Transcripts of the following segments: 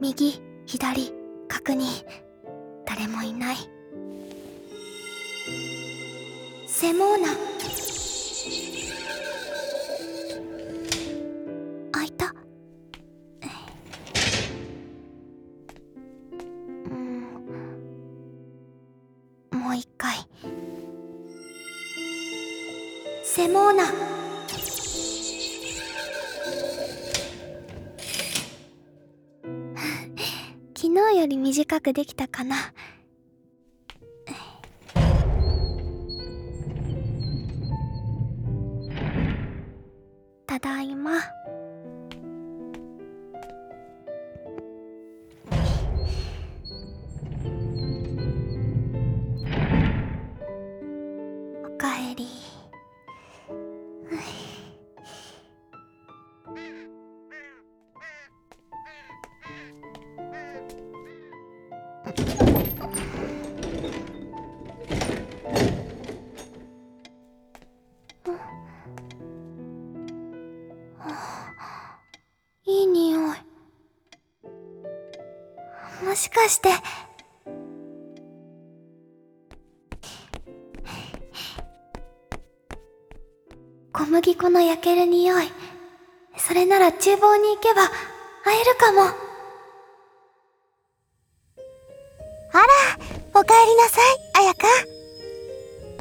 右左確認。誰もいない。セモーナ。開いた。うん。もう一回。セモーナ。昨日より短くできたかな。ただいま。しかして。小麦粉の焼ける匂い。それなら厨房に行けば会えるかも。あら、おかえりなさい、あやか。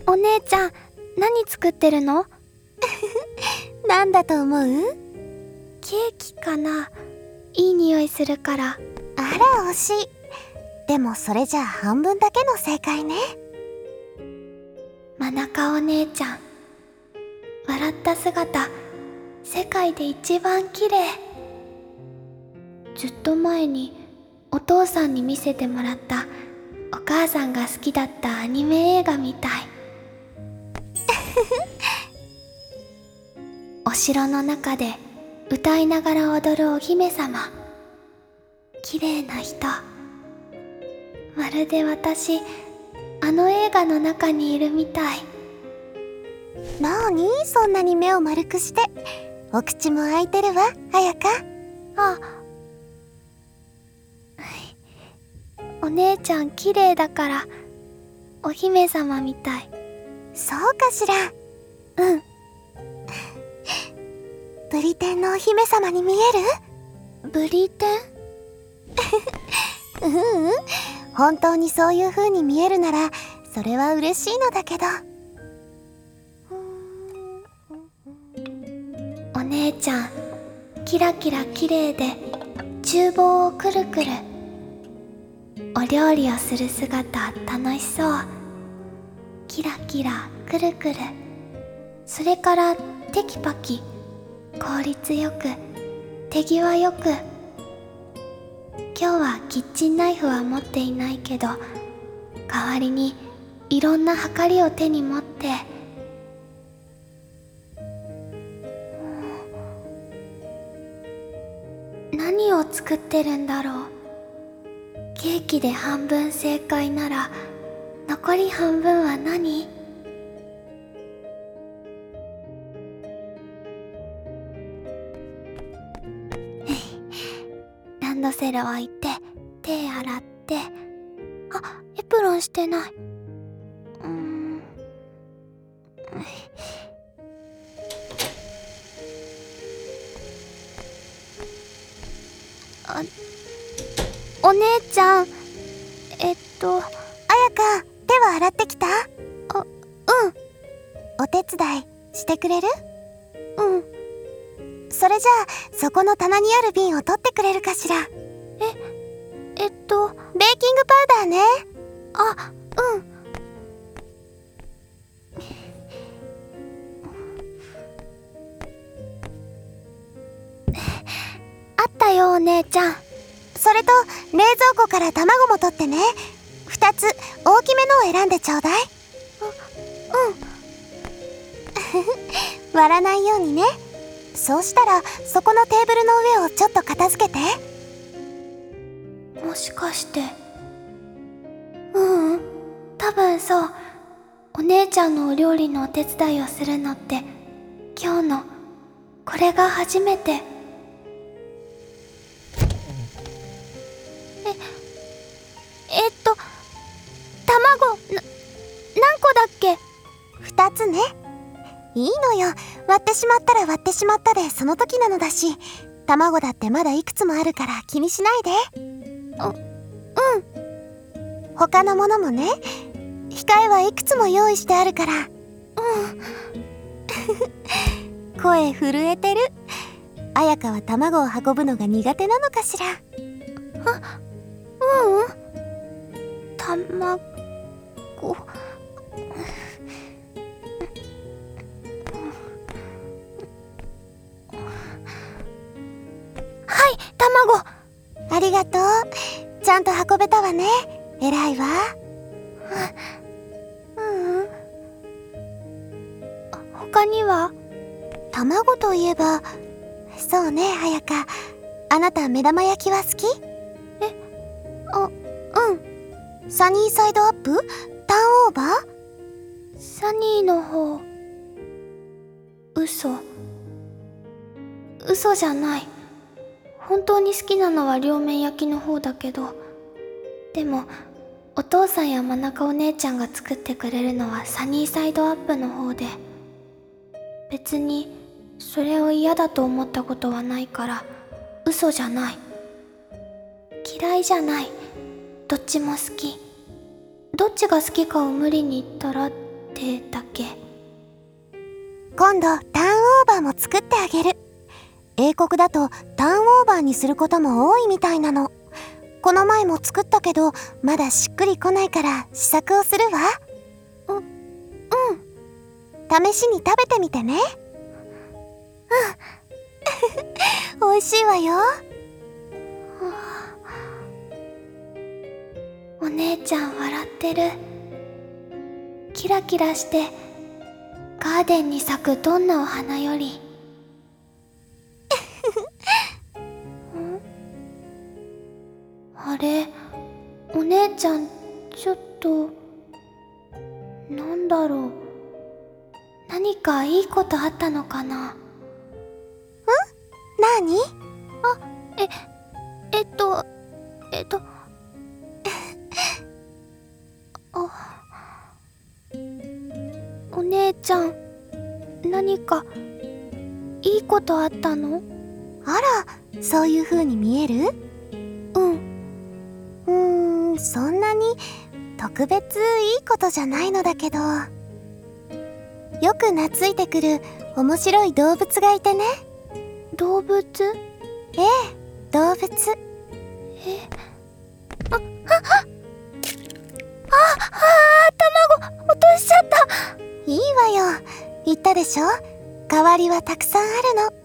お姉ちゃん何作ってるの？なんだと思う？ケーキかな。いい匂いするから。あら、惜しい。でもそれじゃあ半分だけの正解ね。真中お姉ちゃん。笑った姿。世界で一番綺麗。ずっと前にお父さんに見せてもらった。お母さんが好きだったアニメ映画みたい。お城の中で歌いながら踊るお姫様綺麗な人。まるで私あの映画の中にいるみたい。なにそんなに目を丸くして。お口も開いてるわ、あやか。あ。お姉ちゃん綺麗だからお姫様みたい。そうかしら。うん。ブリテンのお姫様に見える？ブリテン？うんうん。本当にそういう風に見えるなら、それは嬉しいのだけど。お姉ちゃんキラキラ綺麗で厨房をくるくるお料理をする姿楽しそうキラキラくるくるそれからテキパキ効率よく手際よく今日はキッチンナイフは持っていないけど代わりにいろんなはかりを手に持って何を作ってるんだろう。ケーキで半分正解なら残り半分は何？ランドセル置いて手洗ってあエプロンしてない。うーん。あお姉ちゃん。えっとあやか、手は洗ってきた？あうん。お手伝いしてくれる？うん。それじゃあ、そこの棚にある瓶を取ってくれるかしら？えっとベーキングパウダーね。あうんあったよお姉ちゃんそれと、冷蔵庫から卵も取ってね。二つ、大きめのを選んでちょうだい。うん。割らないようにね。そうしたらそこのテーブルの上をちょっと片付けて。もしかして。ううん。多分そう。お姉ちゃんのお料理のお手伝いをするのって今日のこれが初めて。ええっと卵な何個だっけ？2つね。しまったら割ってしまったでその時なのだし。卵だってまだいくつもあるから気にしないで。あうん。他のものもね。控えはいくつも用意してあるから。うん。声震えてる。綾香は卵を運ぶのが苦手なのかしら。ううん。卵と運べたわね。偉いわ。ううん。他には？卵といえばそうね綾香あなた目玉焼きは好き？あうん。サニーサイドアップ？ターンオーバー？サニーの方。嘘。嘘じゃない。本当に好きなのは両面焼きの方だけどでもお父さんや真中お姉ちゃんが作ってくれるのはサニーサイドアップの方で。別にそれを嫌だと思ったことはないから嘘じゃない。嫌いじゃない。どっちも好き。どっちが好きかを無理に言ったらってだけ。今度ターンオーバーも作ってあげる。英国だとターンオーバーにすることも多いみたいなの。この前も作ったけどまだしっくりこないから試作をするわ。ううん。試しに食べてみてね。うん。美味しいわよ。お姉ちゃん笑ってる。キラキラしてガーデンに咲くどんなお花よりあれ？お姉ちゃんちょっとなんだろう。何かいいことあったのかな？なにええっとえっと あお姉ちゃん何かいいことあったの？あらそういう風に見える？んそんなに特別いいことじゃないのだけど。よく懐いてくる面白い動物がいてね。動物？ええ動物。え？ああああ卵落としちゃった。いいわよ。言ったでしょ？代わりはたくさんあるの